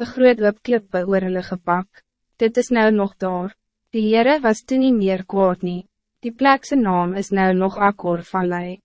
een groot hoop klippe oor hulle gepak. Dit is nou nog daar. Die Heere was toen niet meer kwaad nie. Die plekse naam is nou nog Akor Vallei.